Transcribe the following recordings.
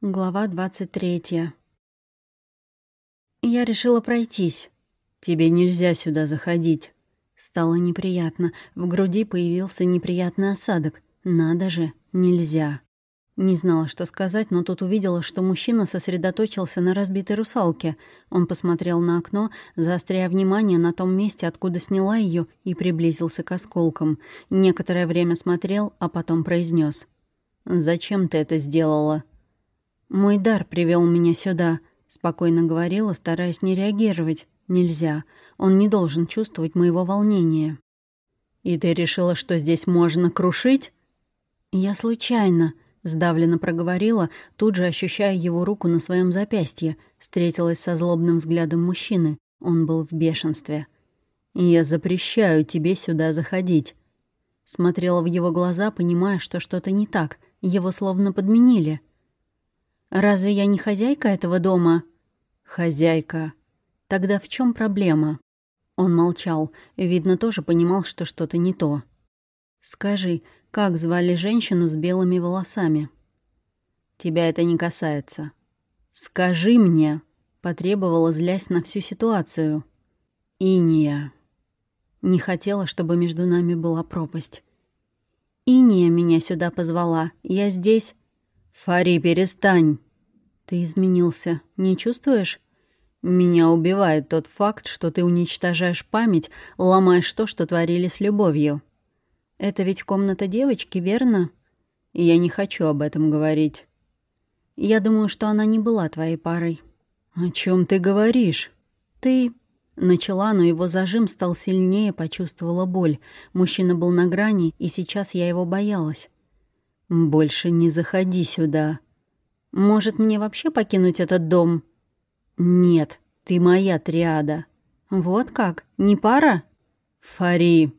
Глава двадцать третья. Я решила пройтись. Тебе нельзя сюда заходить. Стало неприятно. В груди появился неприятный осадок. Надо же, нельзя. Не знала, что сказать, но тут увидела, что мужчина сосредоточился на разбитой русалке. Он посмотрел на окно, заостряя внимание на том месте, откуда сняла ее, и приблизился к осколкам. Некоторое время смотрел, а потом произнес: «Зачем ты это сделала?» «Мой дар привел меня сюда», — спокойно говорила, стараясь не реагировать. «Нельзя. Он не должен чувствовать моего волнения». «И ты решила, что здесь можно крушить?» «Я случайно», — сдавленно проговорила, тут же ощущая его руку на своем запястье, встретилась со злобным взглядом мужчины. Он был в бешенстве. «Я запрещаю тебе сюда заходить». Смотрела в его глаза, понимая, что что-то не так. Его словно подменили — Разве я не хозяйка этого дома? Хозяйка. Тогда в чем проблема? Он молчал, видно, тоже понимал, что что-то не то. Скажи, как звали женщину с белыми волосами? Тебя это не касается. Скажи мне, потребовала, злясь на всю ситуацию. Иния. Не хотела, чтобы между нами была пропасть. Иния меня сюда позвала. Я здесь «Фари, перестань!» «Ты изменился. Не чувствуешь?» «Меня убивает тот факт, что ты уничтожаешь память, ломаешь то, что творили с любовью». «Это ведь комната девочки, верно?» «Я не хочу об этом говорить». «Я думаю, что она не была твоей парой». «О чем ты говоришь?» «Ты...» Начала, но его зажим стал сильнее, почувствовала боль. Мужчина был на грани, и сейчас я его боялась. «Больше не заходи сюда. Может, мне вообще покинуть этот дом?» «Нет, ты моя триада». «Вот как? Не пара?» «Фари».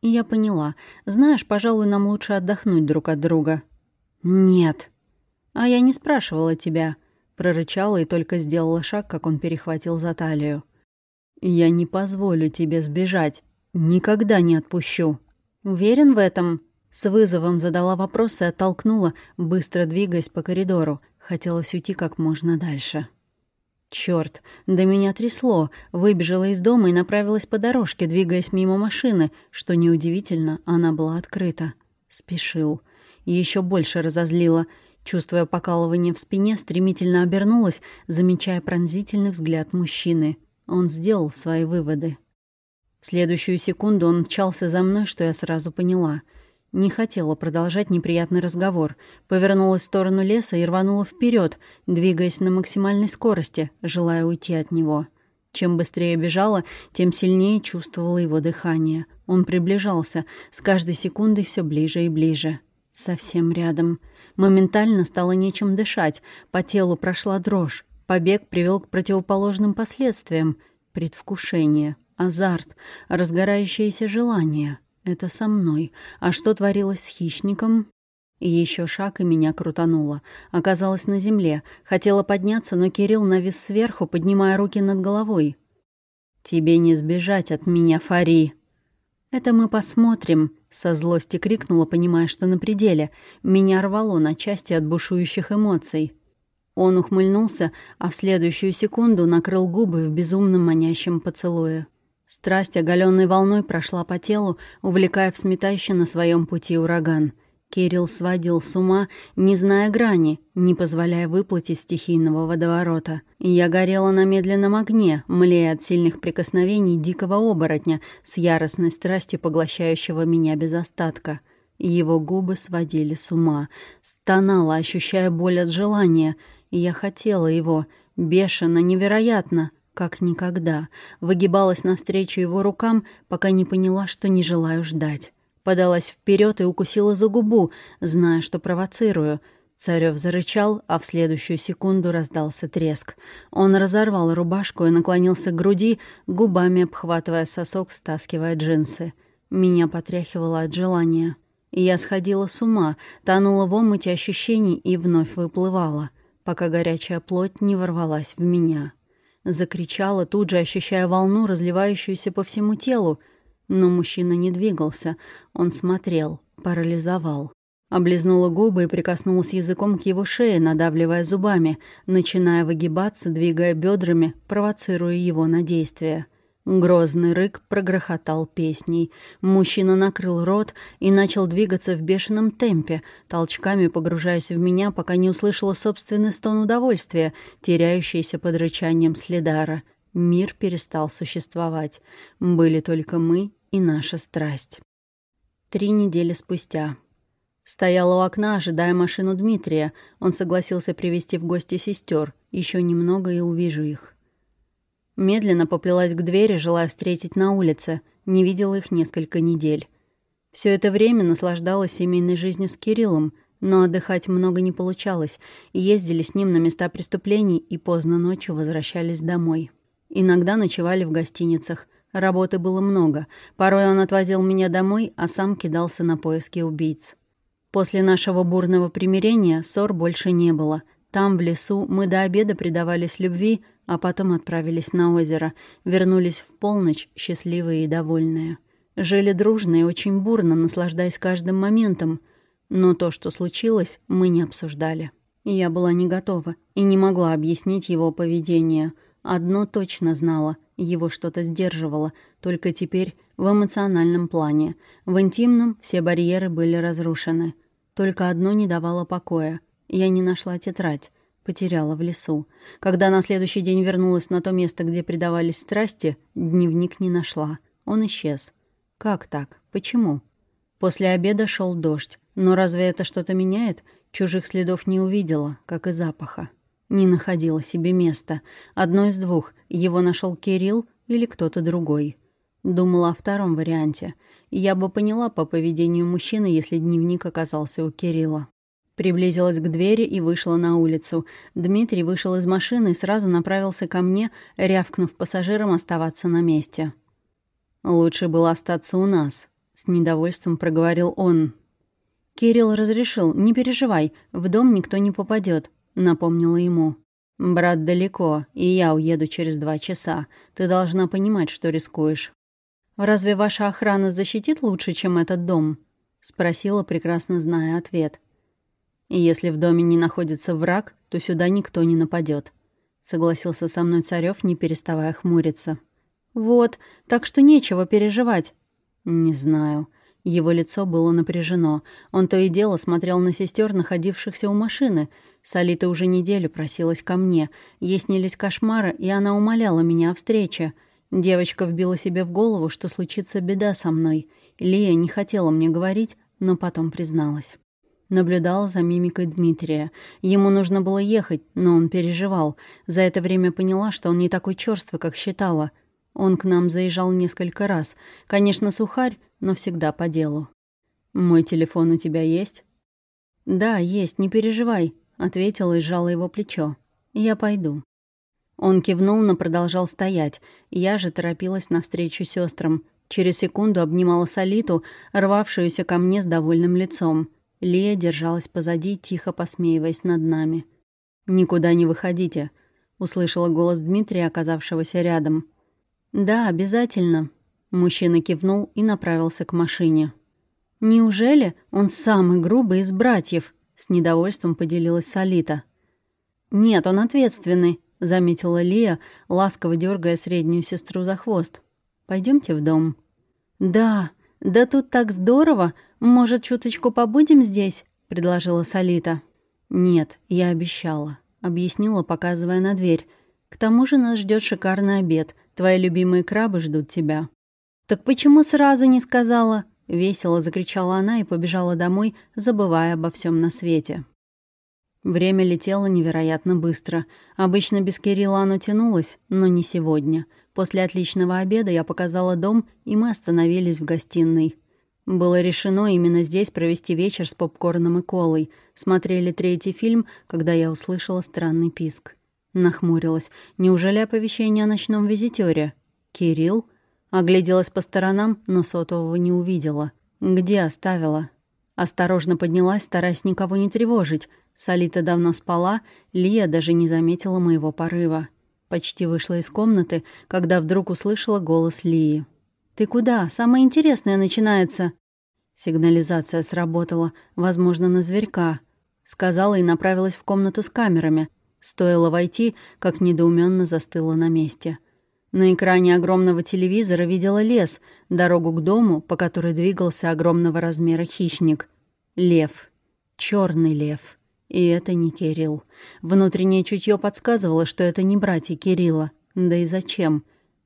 Я поняла. «Знаешь, пожалуй, нам лучше отдохнуть друг от друга». «Нет». «А я не спрашивала тебя». Прорычала и только сделала шаг, как он перехватил за талию. «Я не позволю тебе сбежать. Никогда не отпущу». «Уверен в этом?» С вызовом задала вопрос и оттолкнула, быстро двигаясь по коридору. Хотелось уйти как можно дальше. Чёрт, да меня трясло. Выбежала из дома и направилась по дорожке, двигаясь мимо машины. Что неудивительно, она была открыта. Спешил. Еще больше разозлила. Чувствуя покалывание в спине, стремительно обернулась, замечая пронзительный взгляд мужчины. Он сделал свои выводы. В следующую секунду он мчался за мной, что я сразу поняла — не хотела продолжать неприятный разговор. Повернулась в сторону леса и рванула вперед, двигаясь на максимальной скорости, желая уйти от него. Чем быстрее бежала, тем сильнее чувствовала его дыхание. Он приближался, с каждой секундой все ближе и ближе. Совсем рядом. Моментально стало нечем дышать, по телу прошла дрожь. Побег привел к противоположным последствиям. Предвкушение, азарт, разгорающееся желание — это со мной. А что творилось с хищником? Еще шаг, и меня крутануло. Оказалась на земле. Хотела подняться, но Кирилл навис сверху, поднимая руки над головой. «Тебе не сбежать от меня, Фари!» «Это мы посмотрим», — со злости крикнула, понимая, что на пределе. Меня рвало на части от бушующих эмоций. Он ухмыльнулся, а в следующую секунду накрыл губы в безумном манящем поцелуе. Страсть оголенной волной прошла по телу, увлекая в сметающий на своем пути ураган. Кирилл сводил с ума, не зная грани, не позволяя выплыть из стихийного водоворота. Я горела на медленном огне, млея от сильных прикосновений дикого оборотня с яростной страстью поглощающего меня без остатка. Его губы сводили с ума. Стонала, ощущая боль от желания. Я хотела его. Бешено, невероятно как никогда, выгибалась навстречу его рукам, пока не поняла, что не желаю ждать. Подалась вперед и укусила за губу, зная, что провоцирую. Царев зарычал, а в следующую секунду раздался треск. Он разорвал рубашку и наклонился к груди, губами обхватывая сосок, стаскивая джинсы. Меня потряхивало от желания. Я сходила с ума, тонула в омуте ощущений и вновь выплывала, пока горячая плоть не ворвалась в меня. Закричала, тут же ощущая волну, разливающуюся по всему телу. Но мужчина не двигался. Он смотрел, парализовал. Облизнула губы и прикоснулась языком к его шее, надавливая зубами, начиная выгибаться, двигая бедрами, провоцируя его на действие. Грозный рык прогрохотал песней. Мужчина накрыл рот и начал двигаться в бешеном темпе, толчками погружаясь в меня, пока не услышала собственный стон удовольствия, теряющийся под рычанием следара. Мир перестал существовать. Были только мы и наша страсть. Три недели спустя. Стояла у окна, ожидая машину Дмитрия. Он согласился привести в гости сестер. Еще немного и увижу их. Медленно поплелась к двери, желая встретить на улице. Не видела их несколько недель. Все это время наслаждалась семейной жизнью с Кириллом, но отдыхать много не получалось. Ездили с ним на места преступлений и поздно ночью возвращались домой. Иногда ночевали в гостиницах. Работы было много. Порой он отвозил меня домой, а сам кидался на поиски убийц. После нашего бурного примирения ссор больше не было. Там, в лесу, мы до обеда предавались любви — а потом отправились на озеро, вернулись в полночь, счастливые и довольные. Жили дружно и очень бурно, наслаждаясь каждым моментом, но то, что случилось, мы не обсуждали. Я была не готова и не могла объяснить его поведение. Одно точно знала — его что-то сдерживало, только теперь в эмоциональном плане. В интимном все барьеры были разрушены. Только одно не давало покоя. Я не нашла тетрадь. Потеряла в лесу. Когда на следующий день вернулась на то место, где предавались страсти, дневник не нашла. Он исчез. Как так? Почему? После обеда шел дождь. Но разве это что-то меняет? Чужих следов не увидела, как и запаха. Не находила себе места. Одно из двух. Его нашел Кирилл или кто-то другой. Думала о втором варианте. Я бы поняла по поведению мужчины, если дневник оказался у Кирилла. Приблизилась к двери и вышла на улицу. Дмитрий вышел из машины и сразу направился ко мне, рявкнув пассажирам оставаться на месте. «Лучше было остаться у нас», — с недовольством проговорил он. «Кирилл разрешил, не переживай, в дом никто не попадет, напомнила ему. «Брат далеко, и я уеду через два часа. Ты должна понимать, что рискуешь». «Разве ваша охрана защитит лучше, чем этот дом?» — спросила, прекрасно зная ответ. И если в доме не находится враг, то сюда никто не нападет. Согласился со мной Царев, не переставая хмуриться. «Вот, так что нечего переживать». «Не знаю». Его лицо было напряжено. Он то и дело смотрел на сестер, находившихся у машины. Салита уже неделю просилась ко мне. Ей снились кошмары, и она умоляла меня о встрече. Девочка вбила себе в голову, что случится беда со мной. Лия не хотела мне говорить, но потом призналась. Наблюдала за мимикой Дмитрия. Ему нужно было ехать, но он переживал. За это время поняла, что он не такой чёрствый, как считала. Он к нам заезжал несколько раз. Конечно, сухарь, но всегда по делу. «Мой телефон у тебя есть?» «Да, есть, не переживай», — ответила и сжала его плечо. «Я пойду». Он кивнул, но продолжал стоять. Я же торопилась навстречу сестрам. Через секунду обнимала Солиту, рвавшуюся ко мне с довольным лицом. Лия держалась позади, тихо посмеиваясь над нами. «Никуда не выходите», — услышала голос Дмитрия, оказавшегося рядом. «Да, обязательно». Мужчина кивнул и направился к машине. «Неужели он самый грубый из братьев?» — с недовольством поделилась Солита. «Нет, он ответственный», — заметила Лия, ласково дергая среднюю сестру за хвост. Пойдемте в дом». «Да, да тут так здорово! Может, чуточку побудем здесь?» — предложила Солита. «Нет, я обещала», — объяснила, показывая на дверь. «К тому же нас ждет шикарный обед. Твои любимые крабы ждут тебя». «Так почему сразу не сказала?» — весело закричала она и побежала домой, забывая обо всем на свете. Время летело невероятно быстро. Обычно без Кирилла оно тянулось, но не сегодня. После отличного обеда я показала дом, и мы остановились в гостиной. Было решено именно здесь провести вечер с попкорном и колой. Смотрели третий фильм, когда я услышала странный писк. Нахмурилась. Неужели оповещение о ночном визитёре? «Кирилл?» Огляделась по сторонам, но сотового не увидела. «Где оставила?» Осторожно поднялась, стараясь никого не тревожить. Солита давно спала, Лия даже не заметила моего порыва. Почти вышла из комнаты, когда вдруг услышала голос Лии. «Ты куда? Самое интересное начинается!» Сигнализация сработала, возможно, на зверька. Сказала и направилась в комнату с камерами. Стоило войти, как недоуменно застыла на месте. На экране огромного телевизора видела лес, дорогу к дому, по которой двигался огромного размера хищник. Лев. черный лев. И это не Кирилл. Внутреннее чутье подсказывало, что это не братья Кирилла. Да и зачем?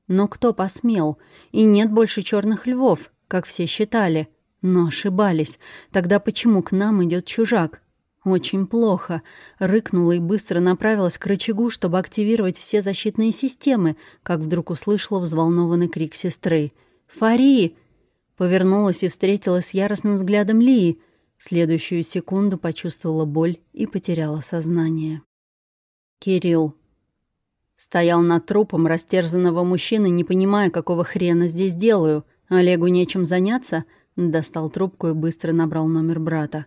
Но кто посмел? И нет больше черных львов, как все считали. Но ошибались. Тогда почему к нам идет чужак? Очень плохо. Рыкнула и быстро направилась к рычагу, чтобы активировать все защитные системы, как вдруг услышала взволнованный крик сестры. «Фари!» Повернулась и встретилась с яростным взглядом Лии. Следующую секунду почувствовала боль и потеряла сознание. Кирилл. Стоял над трупом растерзанного мужчины, не понимая, какого хрена здесь делаю. Олегу нечем заняться. Достал трубку и быстро набрал номер брата.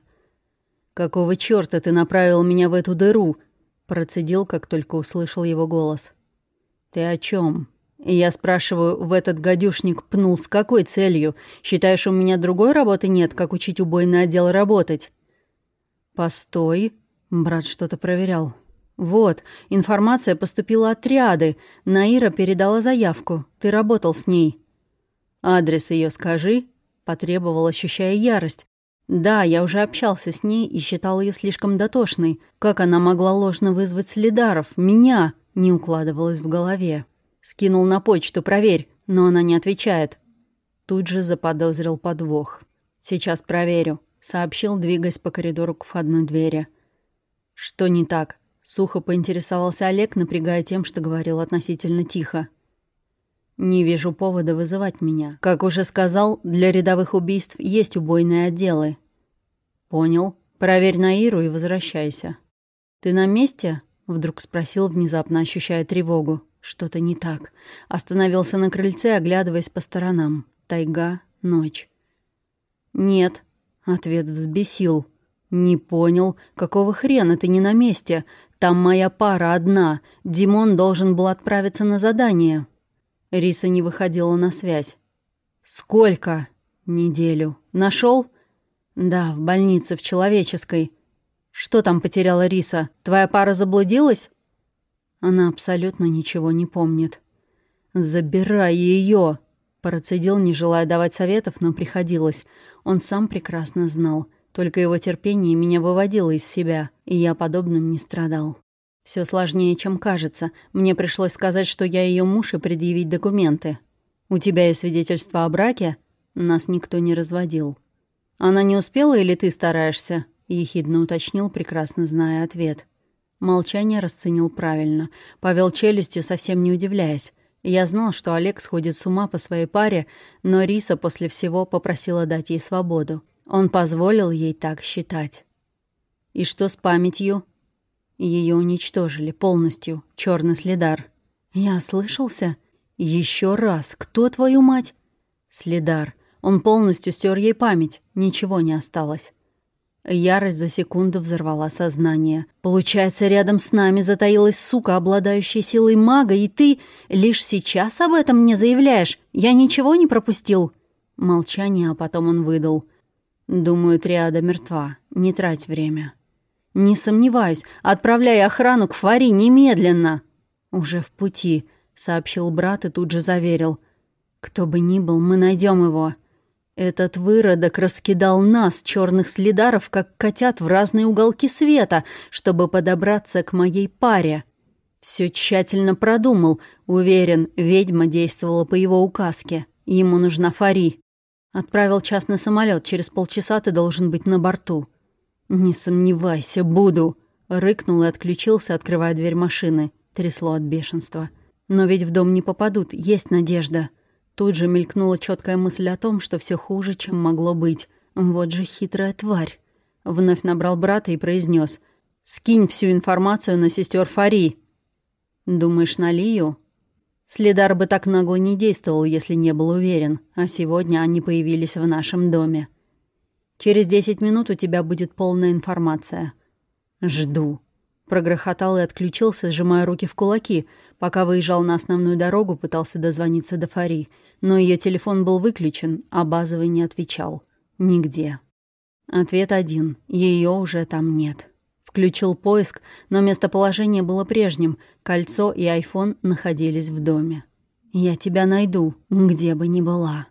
«Какого чёрта ты направил меня в эту дыру?» Процедил, как только услышал его голос. «Ты о чем? Я спрашиваю, в этот гадюшник пнул с какой целью? Считаешь, у меня другой работы нет, как учить убойный отдел работать? Постой. Брат что-то проверял. Вот, информация поступила от Триады. Наира передала заявку. Ты работал с ней. Адрес ее скажи. Потребовал, ощущая ярость. Да, я уже общался с ней и считал ее слишком дотошной. Как она могла ложно вызвать следаров? Меня? Не укладывалось в голове. Скинул на почту, проверь, но она не отвечает. Тут же заподозрил подвох. Сейчас проверю, сообщил, двигаясь по коридору к входной двери. Что не так? Сухо поинтересовался Олег, напрягая тем, что говорил относительно тихо. «Не вижу повода вызывать меня. Как уже сказал, для рядовых убийств есть убойные отделы». «Понял. Проверь на Иру и возвращайся». «Ты на месте?» — вдруг спросил, внезапно ощущая тревогу. Что-то не так. Остановился на крыльце, оглядываясь по сторонам. Тайга, ночь. «Нет», — ответ взбесил. «Не понял, какого хрена ты не на месте? Там моя пара одна. Димон должен был отправиться на задание». Риса не выходила на связь. «Сколько?» «Неделю. Нашел? «Да, в больнице, в человеческой». «Что там потеряла Риса? Твоя пара заблудилась?» Она абсолютно ничего не помнит. «Забирай ее!» Процедил, не желая давать советов, но приходилось. Он сам прекрасно знал. Только его терпение меня выводило из себя, и я подобным не страдал. Все сложнее, чем кажется. Мне пришлось сказать, что я ее муж и предъявить документы. «У тебя есть свидетельство о браке?» Нас никто не разводил. «Она не успела или ты стараешься?» — ехидно уточнил, прекрасно зная ответ. Молчание расценил правильно. Повел челюстью, совсем не удивляясь. Я знал, что Олег сходит с ума по своей паре, но Риса после всего попросила дать ей свободу. Он позволил ей так считать. И что с памятью? Ее уничтожили полностью. Черный следар. Я слышался? Еще раз. Кто твою мать? Следар. Он полностью стер ей память. Ничего не осталось. Ярость за секунду взорвала сознание. «Получается, рядом с нами затаилась сука, обладающая силой мага, и ты лишь сейчас об этом мне заявляешь? Я ничего не пропустил?» Молчание, а потом он выдал. «Думаю, триада мертва. Не трать время». «Не сомневаюсь. Отправляй охрану к Фари немедленно!» «Уже в пути», — сообщил брат и тут же заверил. «Кто бы ни был, мы найдем его». Этот выродок раскидал нас, черных следаров, как котят в разные уголки света, чтобы подобраться к моей паре. Все тщательно продумал. Уверен, ведьма действовала по его указке. Ему нужна Фари. Отправил частный самолет. Через полчаса ты должен быть на борту. Не сомневайся, буду. Рыкнул и отключился, открывая дверь машины. Трясло от бешенства. Но ведь в дом не попадут, есть надежда. Тут же мелькнула четкая мысль о том, что все хуже, чем могло быть. Вот же хитрая тварь. Вновь набрал брата и произнес: «Скинь всю информацию на сестер Фари». «Думаешь, на Лию?» Следар бы так нагло не действовал, если не был уверен, а сегодня они появились в нашем доме. Через десять минут у тебя будет полная информация. Жду. Прогрохотал и отключился, сжимая руки в кулаки. Пока выезжал на основную дорогу, пытался дозвониться до Фари. Но ее телефон был выключен, а базовый не отвечал. Нигде. Ответ один. Ее уже там нет. Включил поиск, но местоположение было прежним. Кольцо и айфон находились в доме. «Я тебя найду, где бы ни была».